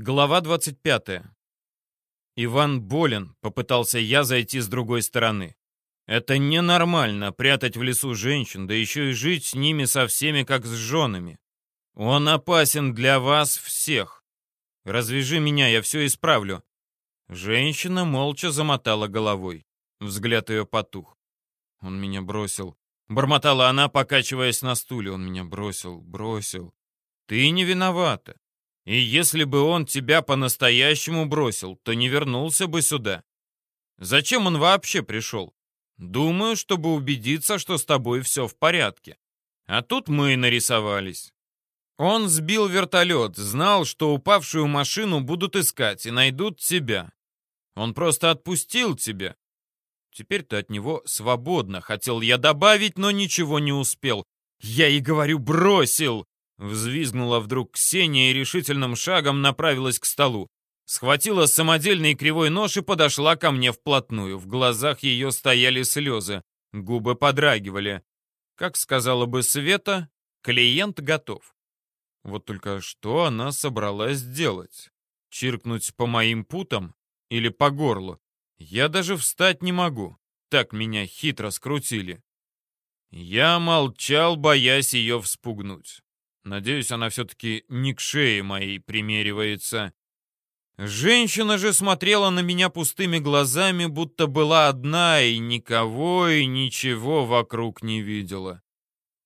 Глава 25. Иван болен, попытался я зайти с другой стороны. Это ненормально, прятать в лесу женщин, да еще и жить с ними со всеми, как с женами. Он опасен для вас всех. Развяжи меня, я все исправлю. Женщина молча замотала головой. Взгляд ее потух. Он меня бросил. Бормотала она, покачиваясь на стуле. Он меня бросил, бросил. Ты не виновата. И если бы он тебя по-настоящему бросил, то не вернулся бы сюда. Зачем он вообще пришел? Думаю, чтобы убедиться, что с тобой все в порядке. А тут мы и нарисовались. Он сбил вертолет, знал, что упавшую машину будут искать и найдут тебя. Он просто отпустил тебя. Теперь ты от него свободно, хотел я добавить, но ничего не успел. Я и говорю, бросил. Взвизгнула вдруг Ксения и решительным шагом направилась к столу. Схватила самодельный кривой нож и подошла ко мне вплотную. В глазах ее стояли слезы, губы подрагивали. Как сказала бы Света, клиент готов. Вот только что она собралась делать? Чиркнуть по моим путам или по горлу? Я даже встать не могу. Так меня хитро скрутили. Я молчал, боясь ее вспугнуть. Надеюсь, она все-таки не к шее моей примеривается. Женщина же смотрела на меня пустыми глазами, будто была одна и никого и ничего вокруг не видела.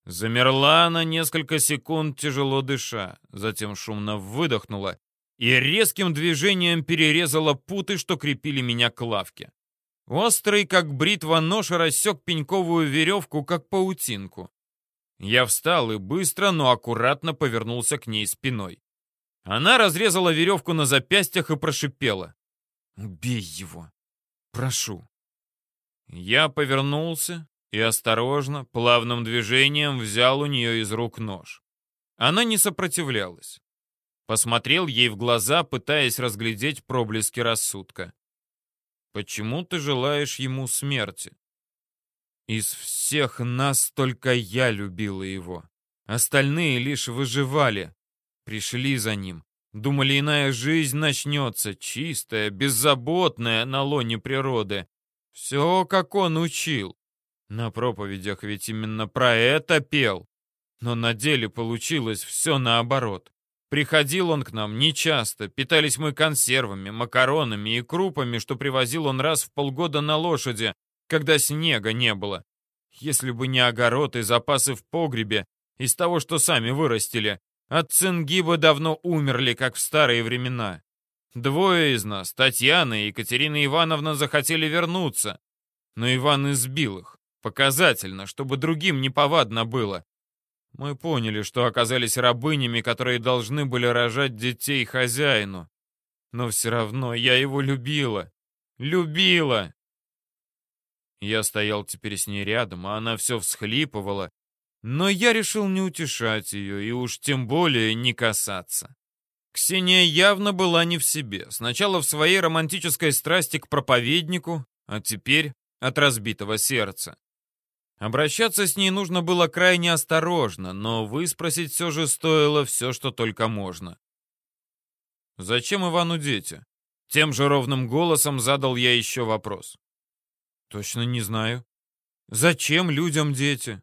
Замерла на несколько секунд, тяжело дыша, затем шумно выдохнула и резким движением перерезала путы, что крепили меня к лавке. Острый, как бритва, нож рассек пеньковую веревку, как паутинку. Я встал и быстро, но аккуратно повернулся к ней спиной. Она разрезала веревку на запястьях и прошипела. «Убей его! Прошу!» Я повернулся и осторожно, плавным движением взял у нее из рук нож. Она не сопротивлялась. Посмотрел ей в глаза, пытаясь разглядеть проблески рассудка. «Почему ты желаешь ему смерти?» Из всех нас только я любила его. Остальные лишь выживали. Пришли за ним. Думали, иная жизнь начнется, чистая, беззаботная, на лоне природы. Все, как он учил. На проповедях ведь именно про это пел. Но на деле получилось все наоборот. Приходил он к нам нечасто, питались мы консервами, макаронами и крупами, что привозил он раз в полгода на лошади, когда снега не было. Если бы не огород и запасы в погребе, из того, что сами вырастили, от цинги бы давно умерли, как в старые времена. Двое из нас, Татьяна и Екатерина Ивановна, захотели вернуться. Но Иван избил их. Показательно, чтобы другим неповадно было. Мы поняли, что оказались рабынями, которые должны были рожать детей хозяину. Но все равно я его любила. Любила! Я стоял теперь с ней рядом, а она все всхлипывала. Но я решил не утешать ее и уж тем более не касаться. Ксения явно была не в себе. Сначала в своей романтической страсти к проповеднику, а теперь от разбитого сердца. Обращаться с ней нужно было крайне осторожно, но выспросить все же стоило все, что только можно. «Зачем Ивану дети?» Тем же ровным голосом задал я еще вопрос. Точно не знаю. Зачем людям дети?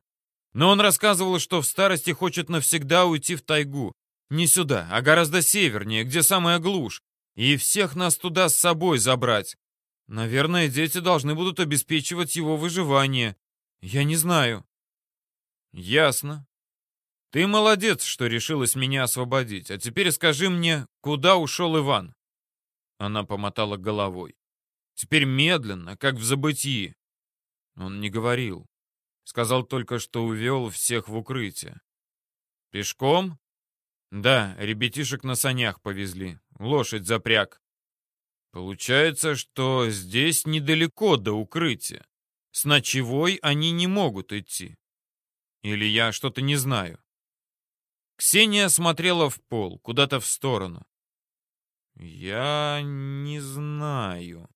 Но он рассказывал, что в старости хочет навсегда уйти в тайгу. Не сюда, а гораздо севернее, где самая глушь. И всех нас туда с собой забрать. Наверное, дети должны будут обеспечивать его выживание. Я не знаю. Ясно. Ты молодец, что решилась меня освободить. А теперь скажи мне, куда ушел Иван? Она помотала головой. Теперь медленно, как в забытии. Он не говорил. Сказал только, что увел всех в укрытие. Пешком? Да, ребятишек на санях повезли. Лошадь запряг. Получается, что здесь недалеко до укрытия. С ночевой они не могут идти. Или я что-то не знаю. Ксения смотрела в пол, куда-то в сторону. «Я не знаю»,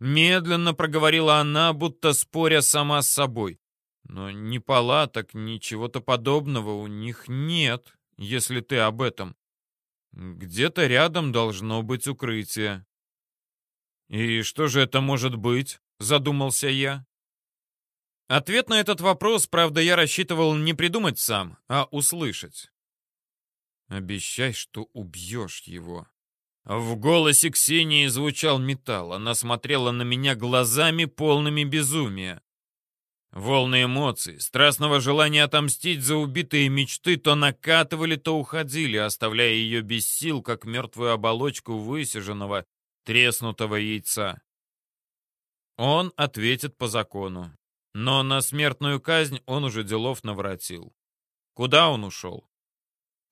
Медленно проговорила она, будто споря сама с собой. Но ни палаток, ни чего-то подобного у них нет, если ты об этом. Где-то рядом должно быть укрытие. «И что же это может быть?» — задумался я. Ответ на этот вопрос, правда, я рассчитывал не придумать сам, а услышать. «Обещай, что убьешь его». В голосе Ксении звучал металл. Она смотрела на меня глазами, полными безумия. Волны эмоций, страстного желания отомстить за убитые мечты то накатывали, то уходили, оставляя ее без сил, как мертвую оболочку высиженного, треснутого яйца. Он ответит по закону. Но на смертную казнь он уже делов наворотил. Куда он ушел?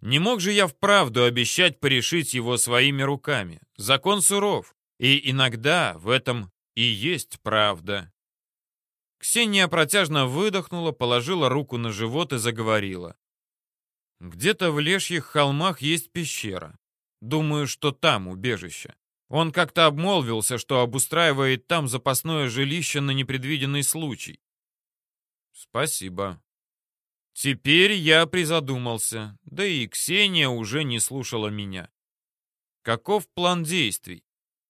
Не мог же я вправду обещать порешить его своими руками. Закон суров, и иногда в этом и есть правда. Ксения протяжно выдохнула, положила руку на живот и заговорила. «Где-то в Лешьих холмах есть пещера. Думаю, что там убежище. Он как-то обмолвился, что обустраивает там запасное жилище на непредвиденный случай. Спасибо. Теперь я призадумался, да и Ксения уже не слушала меня. Каков план действий?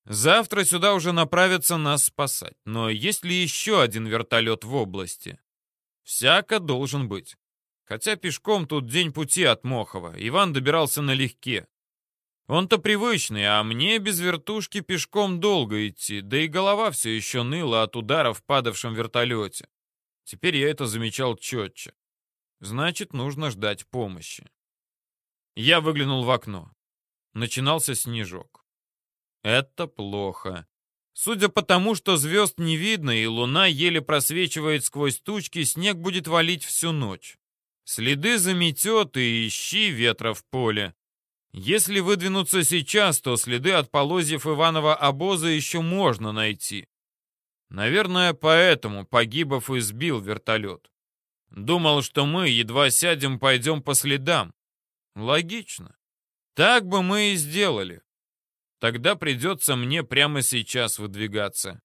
Завтра сюда уже направятся нас спасать, но есть ли еще один вертолет в области? Всяко должен быть. Хотя пешком тут день пути от Мохова, Иван добирался налегке. Он-то привычный, а мне без вертушки пешком долго идти, да и голова все еще ныла от удара в падавшем вертолете. Теперь я это замечал четче. Значит, нужно ждать помощи. Я выглянул в окно. Начинался снежок. Это плохо. Судя по тому, что звезд не видно и луна еле просвечивает сквозь тучки, снег будет валить всю ночь. Следы заметет и ищи ветра в поле. Если выдвинуться сейчас, то следы от полозьев Иванова обоза еще можно найти. Наверное, поэтому Погибов и вертолет. Думал, что мы, едва сядем, пойдем по следам. Логично. Так бы мы и сделали. Тогда придется мне прямо сейчас выдвигаться.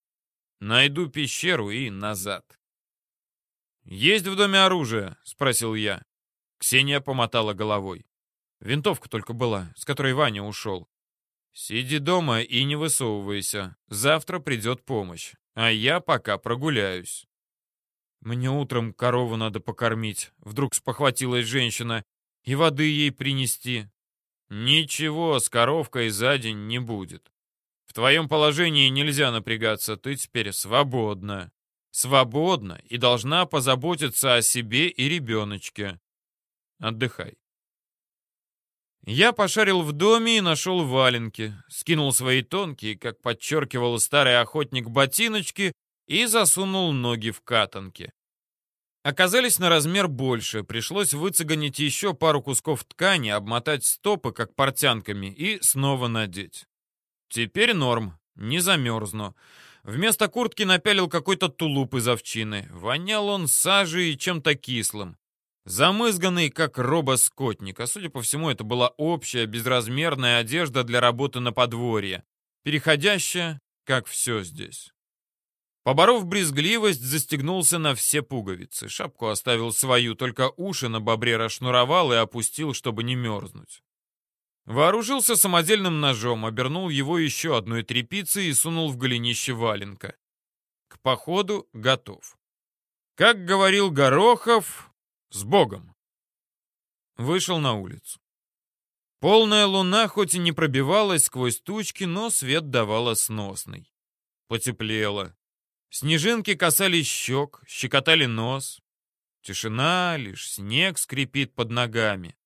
Найду пещеру и назад. «Есть в доме оружие?» — спросил я. Ксения помотала головой. Винтовка только была, с которой Ваня ушел. Сиди дома и не высовывайся. Завтра придет помощь. А я пока прогуляюсь. Мне утром корову надо покормить. Вдруг спохватилась женщина. И воды ей принести. Ничего с коровкой за день не будет. В твоем положении нельзя напрягаться. Ты теперь свободна. Свободна и должна позаботиться о себе и ребеночке. Отдыхай. Я пошарил в доме и нашел валенки, скинул свои тонкие, как подчеркивал старый охотник, ботиночки и засунул ноги в катанки. Оказались на размер больше, пришлось выцеганить еще пару кусков ткани, обмотать стопы, как портянками, и снова надеть. Теперь норм, не замерзну. Вместо куртки напялил какой-то тулуп из овчины. Вонял он сажей и чем-то кислым. Замызганный, как робоскотник, а судя по всему, это была общая безразмерная одежда для работы на подворье, переходящая, как все здесь. Поборов брезгливость, застегнулся на все пуговицы. Шапку оставил свою, только уши на бобре расшнуровал и опустил, чтобы не мерзнуть. Вооружился самодельным ножом, обернул его еще одной тряпицей и сунул в голенище валенка. К походу готов. Как говорил Горохов, с Богом!» Вышел на улицу. Полная луна хоть и не пробивалась сквозь тучки, но свет давала сносный. Потеплело. Снежинки касались щек, щекотали нос. Тишина, лишь снег скрипит под ногами.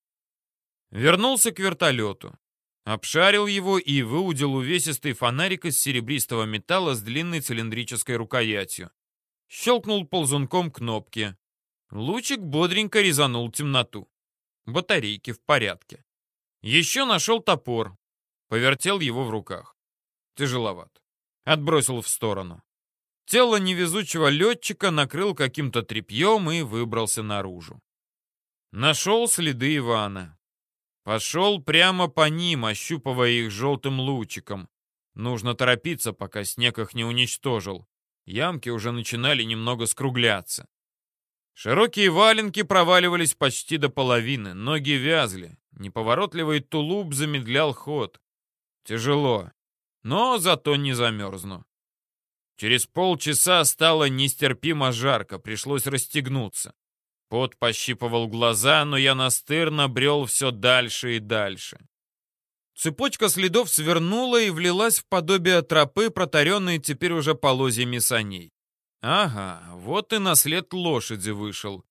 Вернулся к вертолету. Обшарил его и выудил увесистый фонарик из серебристого металла с длинной цилиндрической рукоятью. Щелкнул ползунком кнопки. Лучик бодренько резанул темноту. Батарейки в порядке. Еще нашел топор. Повертел его в руках. Тяжеловат. Отбросил в сторону. Тело невезучего летчика накрыл каким-то тряпьем и выбрался наружу. Нашел следы Ивана. Пошел прямо по ним, ощупывая их желтым лучиком. Нужно торопиться, пока снег их не уничтожил. Ямки уже начинали немного скругляться. Широкие валенки проваливались почти до половины, ноги вязли. Неповоротливый тулуп замедлял ход. Тяжело, но зато не замерзну. Через полчаса стало нестерпимо жарко, пришлось расстегнуться. Пот пощипывал глаза, но я настырно брел все дальше и дальше. Цепочка следов свернула и влилась в подобие тропы, протаренной теперь уже полозьями саней. Ага, вот и на след лошади вышел.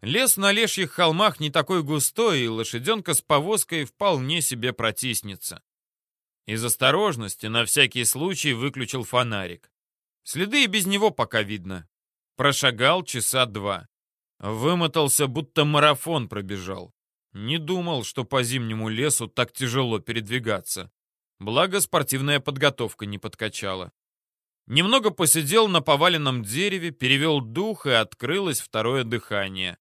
Лес на лешьих холмах не такой густой, и лошаденка с повозкой вполне себе протиснется. Из осторожности на всякий случай выключил фонарик. Следы и без него пока видно. Прошагал часа два. Вымотался, будто марафон пробежал. Не думал, что по зимнему лесу так тяжело передвигаться. Благо, спортивная подготовка не подкачала. Немного посидел на поваленном дереве, перевел дух, и открылось второе дыхание.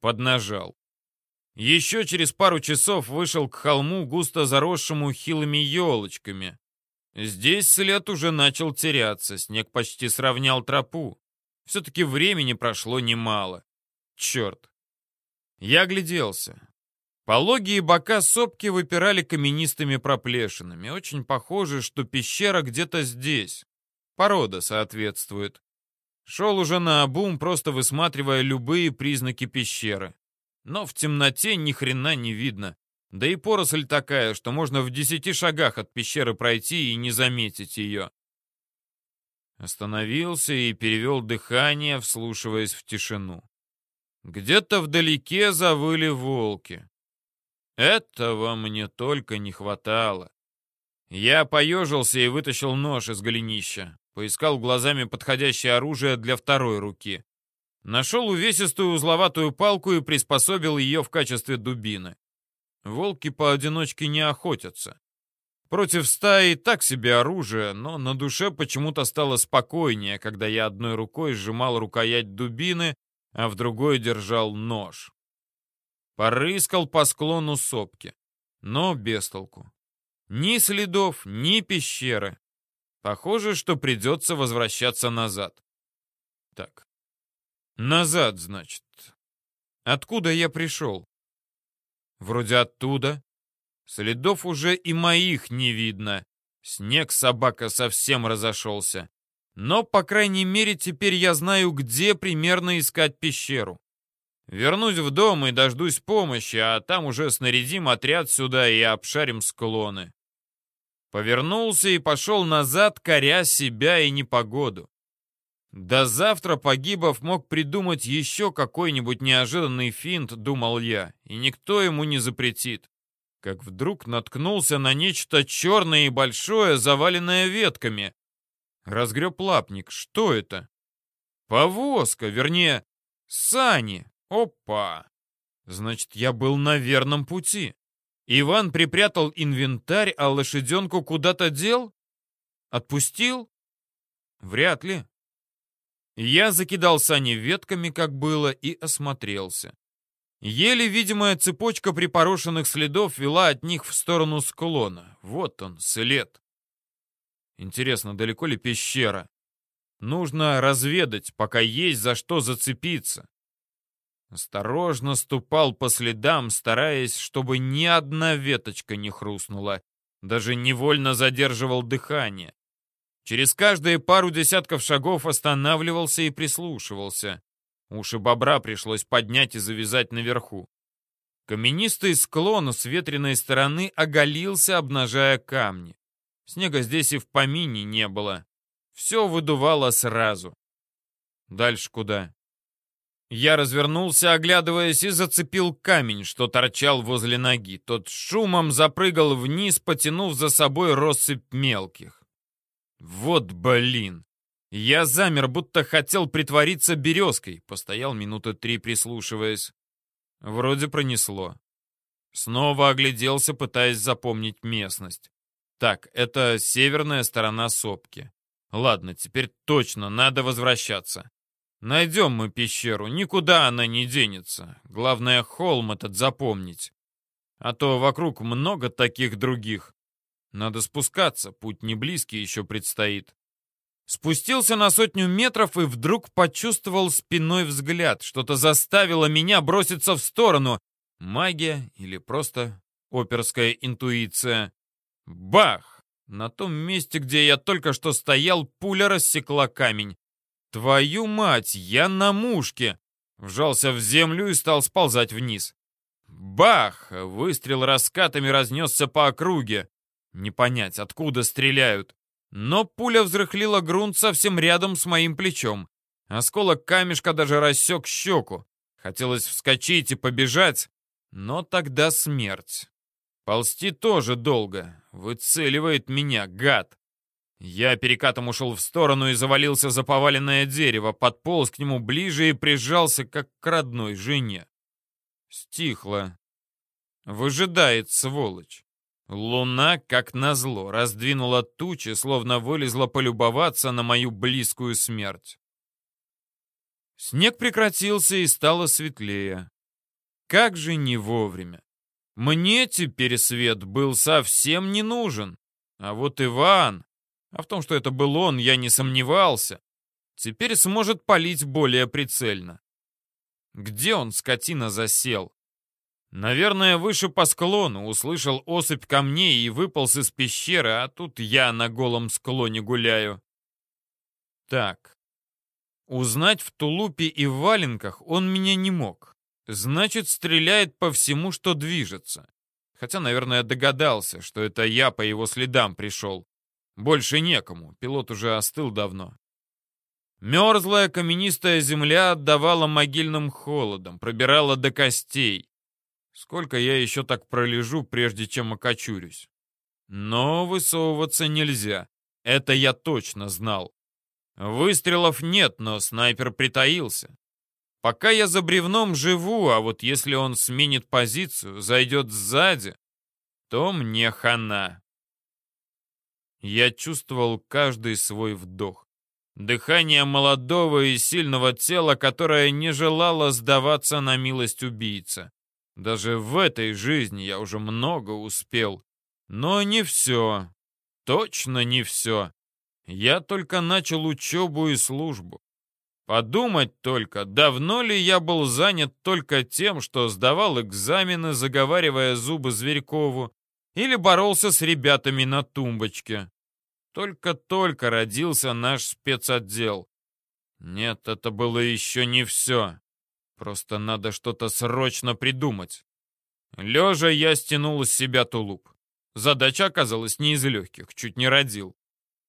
Поднажал. Еще через пару часов вышел к холму, густо заросшему хилыми елочками. Здесь след уже начал теряться, снег почти сравнял тропу. Все-таки времени прошло немало. Черт. Я огляделся. Пологие бока сопки выпирали каменистыми проплешинами. Очень похоже, что пещера где-то здесь. Порода соответствует. Шел уже на обум, просто высматривая любые признаки пещеры. Но в темноте ни хрена не видно. Да и поросль такая, что можно в десяти шагах от пещеры пройти и не заметить ее. Остановился и перевел дыхание, вслушиваясь в тишину. Где-то вдалеке завыли волки. Этого мне только не хватало. Я поежился и вытащил нож из голенища. Поискал глазами подходящее оружие для второй руки. Нашел увесистую узловатую палку и приспособил ее в качестве дубины. Волки поодиночке не охотятся. Против стаи так себе оружие, но на душе почему-то стало спокойнее, когда я одной рукой сжимал рукоять дубины, а в другой держал нож. Порыскал по склону сопки, но без толку. Ни следов, ни пещеры. Похоже, что придется возвращаться назад. Так, назад, значит. Откуда я пришел? Вроде оттуда. Следов уже и моих не видно. Снег собака совсем разошелся. Но, по крайней мере, теперь я знаю, где примерно искать пещеру. Вернусь в дом и дождусь помощи, а там уже снарядим отряд сюда и обшарим склоны. Повернулся и пошел назад, коря себя и непогоду. До завтра Погибов мог придумать еще какой-нибудь неожиданный финт, думал я, и никто ему не запретит. Как вдруг наткнулся на нечто черное и большое, заваленное ветками. Разгреб лапник. Что это? Повозка, вернее, сани. Опа! Значит, я был на верном пути. Иван припрятал инвентарь, а лошаденку куда-то дел? Отпустил? Вряд ли. Я закидал сани ветками, как было, и осмотрелся. Еле видимая цепочка припорошенных следов вела от них в сторону склона. Вот он, след. Интересно, далеко ли пещера? Нужно разведать, пока есть за что зацепиться. Осторожно ступал по следам, стараясь, чтобы ни одна веточка не хрустнула. Даже невольно задерживал дыхание. Через каждые пару десятков шагов останавливался и прислушивался. Уши бобра пришлось поднять и завязать наверху. Каменистый склон с ветреной стороны оголился, обнажая камни. Снега здесь и в помине не было. Все выдувало сразу. Дальше куда? Я развернулся, оглядываясь, и зацепил камень, что торчал возле ноги. Тот шумом запрыгал вниз, потянув за собой россыпь мелких. Вот блин! Я замер, будто хотел притвориться березкой. Постоял минуты три, прислушиваясь. Вроде пронесло. Снова огляделся, пытаясь запомнить местность. Так, это северная сторона сопки. Ладно, теперь точно надо возвращаться. Найдем мы пещеру, никуда она не денется. Главное, холм этот запомнить. А то вокруг много таких других. Надо спускаться, путь не близкий еще предстоит. Спустился на сотню метров и вдруг почувствовал спиной взгляд. Что-то заставило меня броситься в сторону. Магия или просто оперская интуиция. Бах! На том месте, где я только что стоял, пуля рассекла камень. Твою мать, я на мушке! Вжался в землю и стал сползать вниз. Бах! Выстрел раскатами разнесся по округе. Не понять, откуда стреляют. Но пуля взрыхлила грунт совсем рядом с моим плечом. Осколок камешка даже рассек щеку. Хотелось вскочить и побежать, но тогда смерть. Ползти тоже долго. Выцеливает меня, гад. Я перекатом ушел в сторону и завалился за поваленное дерево, подполз к нему ближе и прижался, как к родной жене. Стихло. Выжидает, сволочь. Луна, как назло, раздвинула тучи, словно вылезла полюбоваться на мою близкую смерть. Снег прекратился и стало светлее. Как же не вовремя. Мне теперь свет был совсем не нужен. А вот Иван, а в том, что это был он, я не сомневался, теперь сможет палить более прицельно. Где он, скотина, засел? Наверное, выше по склону, услышал осыпь камней и выполз из пещеры, а тут я на голом склоне гуляю. Так. Узнать в тулупе и в валенках он меня не мог. Значит, стреляет по всему, что движется. Хотя, наверное, догадался, что это я по его следам пришел. Больше некому, пилот уже остыл давно. Мерзлая каменистая земля отдавала могильным холодом, пробирала до костей. Сколько я еще так пролежу, прежде чем окочурюсь? Но высовываться нельзя. Это я точно знал. Выстрелов нет, но снайпер притаился. Пока я за бревном живу, а вот если он сменит позицию, зайдет сзади, то мне хана. Я чувствовал каждый свой вдох. Дыхание молодого и сильного тела, которое не желало сдаваться на милость убийца. Даже в этой жизни я уже много успел. Но не все. Точно не все. Я только начал учебу и службу. Подумать только, давно ли я был занят только тем, что сдавал экзамены, заговаривая зубы Зверькову, или боролся с ребятами на тумбочке. Только-только родился наш спецотдел. Нет, это было еще не все. Просто надо что-то срочно придумать. Лежа я стянул из себя тулуп. Задача оказалась не из легких, чуть не родил.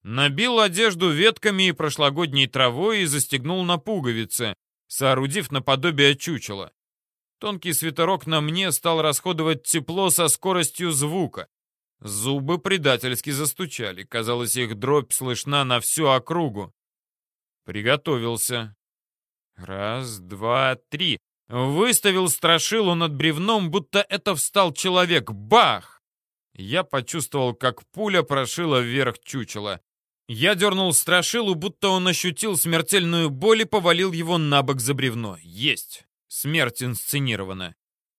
Набил одежду ветками и прошлогодней травой и застегнул на пуговицы, соорудив наподобие чучела. Тонкий свитерок на мне стал расходовать тепло со скоростью звука. Зубы предательски застучали. Казалось, их дробь слышна на всю округу. Приготовился. Раз, два, три. Выставил страшилу над бревном, будто это встал человек. Бах! Я почувствовал, как пуля прошила вверх чучела. Я дернул страшилу, будто он ощутил смертельную боль и повалил его на бок за бревно. Есть. Смерть инсценирована.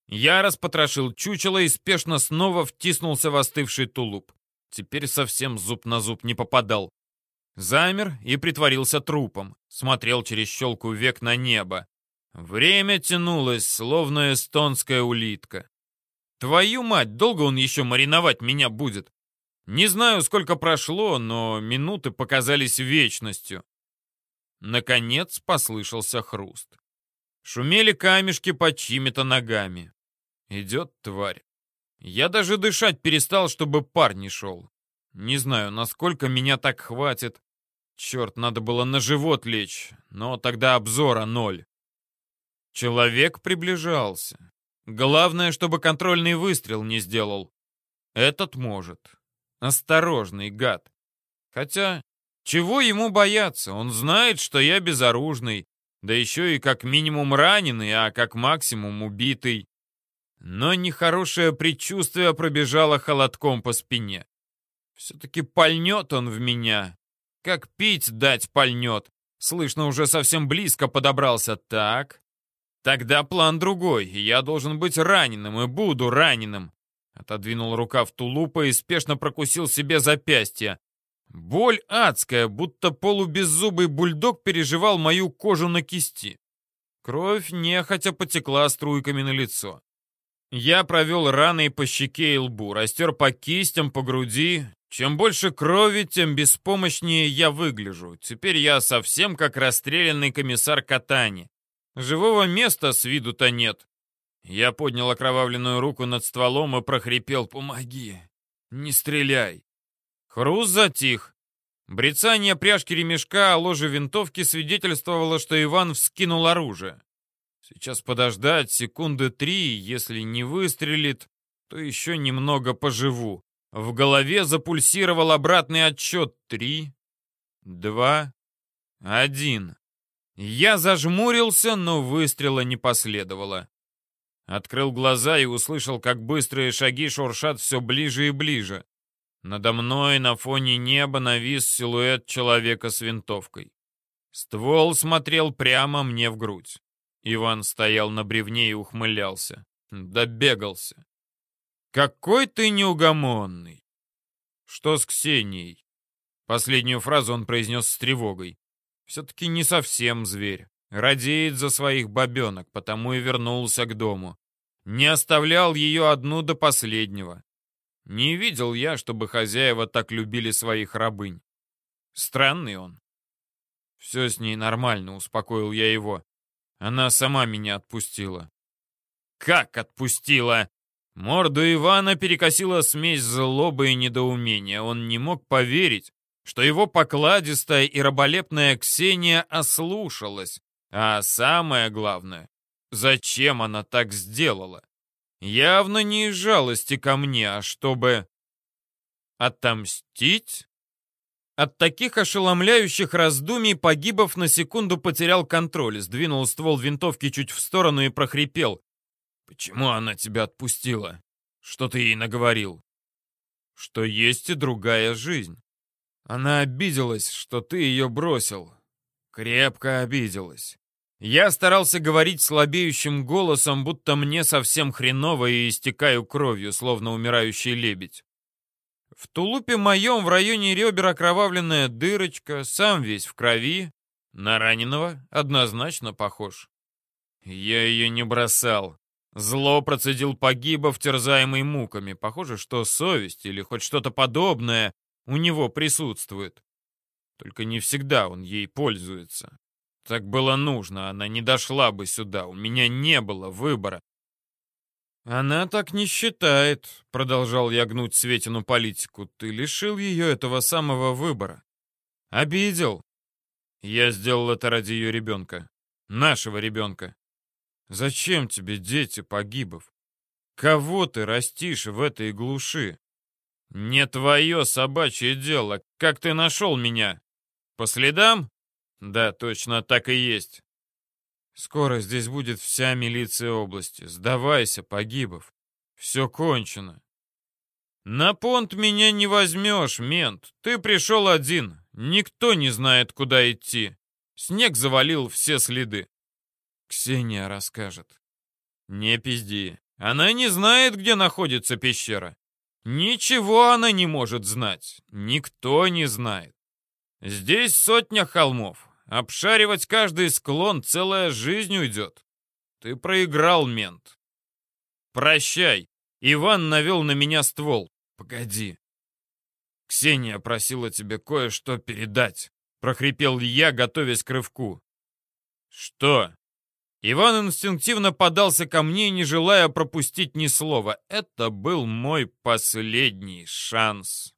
Я распотрошил чучело и спешно снова втиснулся в остывший тулуп. Теперь совсем зуб на зуб не попадал. Замер и притворился трупом. Смотрел через щелку век на небо. Время тянулось, словно эстонская улитка. Твою мать, долго он еще мариновать меня будет? Не знаю, сколько прошло, но минуты показались вечностью. Наконец послышался хруст. Шумели камешки под чьими-то ногами. Идет тварь. Я даже дышать перестал, чтобы пар не шел. Не знаю, насколько меня так хватит. Черт, надо было на живот лечь, но тогда обзора ноль. Человек приближался. Главное, чтобы контрольный выстрел не сделал. Этот может. Осторожный гад. Хотя, чего ему бояться? Он знает, что я безоружный, да еще и как минимум раненый, а как максимум убитый. Но нехорошее предчувствие пробежало холодком по спине. Все-таки пальнет он в меня, как пить дать пальнет. Слышно, уже совсем близко подобрался. Так. Тогда план другой. Я должен быть раненым и буду раненым. Отодвинул рука в тулупа и спешно прокусил себе запястье. Боль адская, будто полубеззубый бульдог переживал мою кожу на кисти. Кровь нехотя потекла струйками на лицо. Я провел раной по щеке и лбу, растер по кистям, по груди. Чем больше крови, тем беспомощнее я выгляжу. Теперь я совсем как расстрелянный комиссар Катани. Живого места с виду-то нет. Я поднял окровавленную руку над стволом и прохрипел «Помоги! Не стреляй!» Хруст затих. Брецание пряжки ремешка о ложе винтовки свидетельствовало, что Иван вскинул оружие. Сейчас подождать секунды три, если не выстрелит, то еще немного поживу. В голове запульсировал обратный отчет. Три, два, один. Я зажмурился, но выстрела не последовало. Открыл глаза и услышал, как быстрые шаги шуршат все ближе и ближе. Надо мной на фоне неба навис силуэт человека с винтовкой. Ствол смотрел прямо мне в грудь. Иван стоял на бревне и ухмылялся. Добегался. «Какой ты неугомонный!» «Что с Ксенией?» Последнюю фразу он произнес с тревогой. «Все-таки не совсем зверь. Радеет за своих бабенок, потому и вернулся к дому. Не оставлял ее одну до последнего. Не видел я, чтобы хозяева так любили своих рабынь. Странный он. Все с ней нормально, успокоил я его. Она сама меня отпустила. Как отпустила? Морду Ивана перекосила смесь злобы и недоумения. Он не мог поверить, что его покладистая и раболепная Ксения ослушалась. А самое главное, зачем она так сделала? Явно не из жалости ко мне, а чтобы... Отомстить? От таких ошеломляющих раздумий Погибов на секунду потерял контроль, сдвинул ствол винтовки чуть в сторону и прохрипел. «Почему она тебя отпустила? Что ты ей наговорил?» «Что есть и другая жизнь. Она обиделась, что ты ее бросил. Крепко обиделась. Я старался говорить слабеющим голосом, будто мне совсем хреново и истекаю кровью, словно умирающий лебедь. В тулупе моем в районе ребер окровавленная дырочка, сам весь в крови. На раненого однозначно похож. Я ее не бросал. Зло процедил погибов, терзаемый муками. Похоже, что совесть или хоть что-то подобное у него присутствует. Только не всегда он ей пользуется. Так было нужно, она не дошла бы сюда, у меня не было выбора. «Она так не считает», — продолжал я гнуть Светину политику. «Ты лишил ее этого самого выбора. Обидел. Я сделал это ради ее ребенка. Нашего ребенка. Зачем тебе дети погибов? Кого ты растишь в этой глуши? Не твое собачье дело. Как ты нашел меня? По следам? Да, точно так и есть. Скоро здесь будет вся милиция области. Сдавайся, Погибов. Все кончено. На понт меня не возьмешь, мент. Ты пришел один. Никто не знает, куда идти. Снег завалил все следы. Ксения расскажет. Не пизди. Она не знает, где находится пещера. Ничего она не может знать. Никто не знает. Здесь сотня холмов. Обшаривать каждый склон целая жизнь уйдет. Ты проиграл, мент. Прощай. Иван навел на меня ствол. Погоди. Ксения просила тебе кое-что передать. Прохрипел я, готовясь к рывку. Что? Иван инстинктивно подался ко мне, не желая пропустить ни слова. Это был мой последний шанс.